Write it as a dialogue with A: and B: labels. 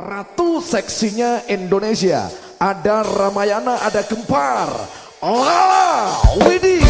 A: Ratu seksinya Indonesia. Ada Ramayana, ada Gempar. Lala Widi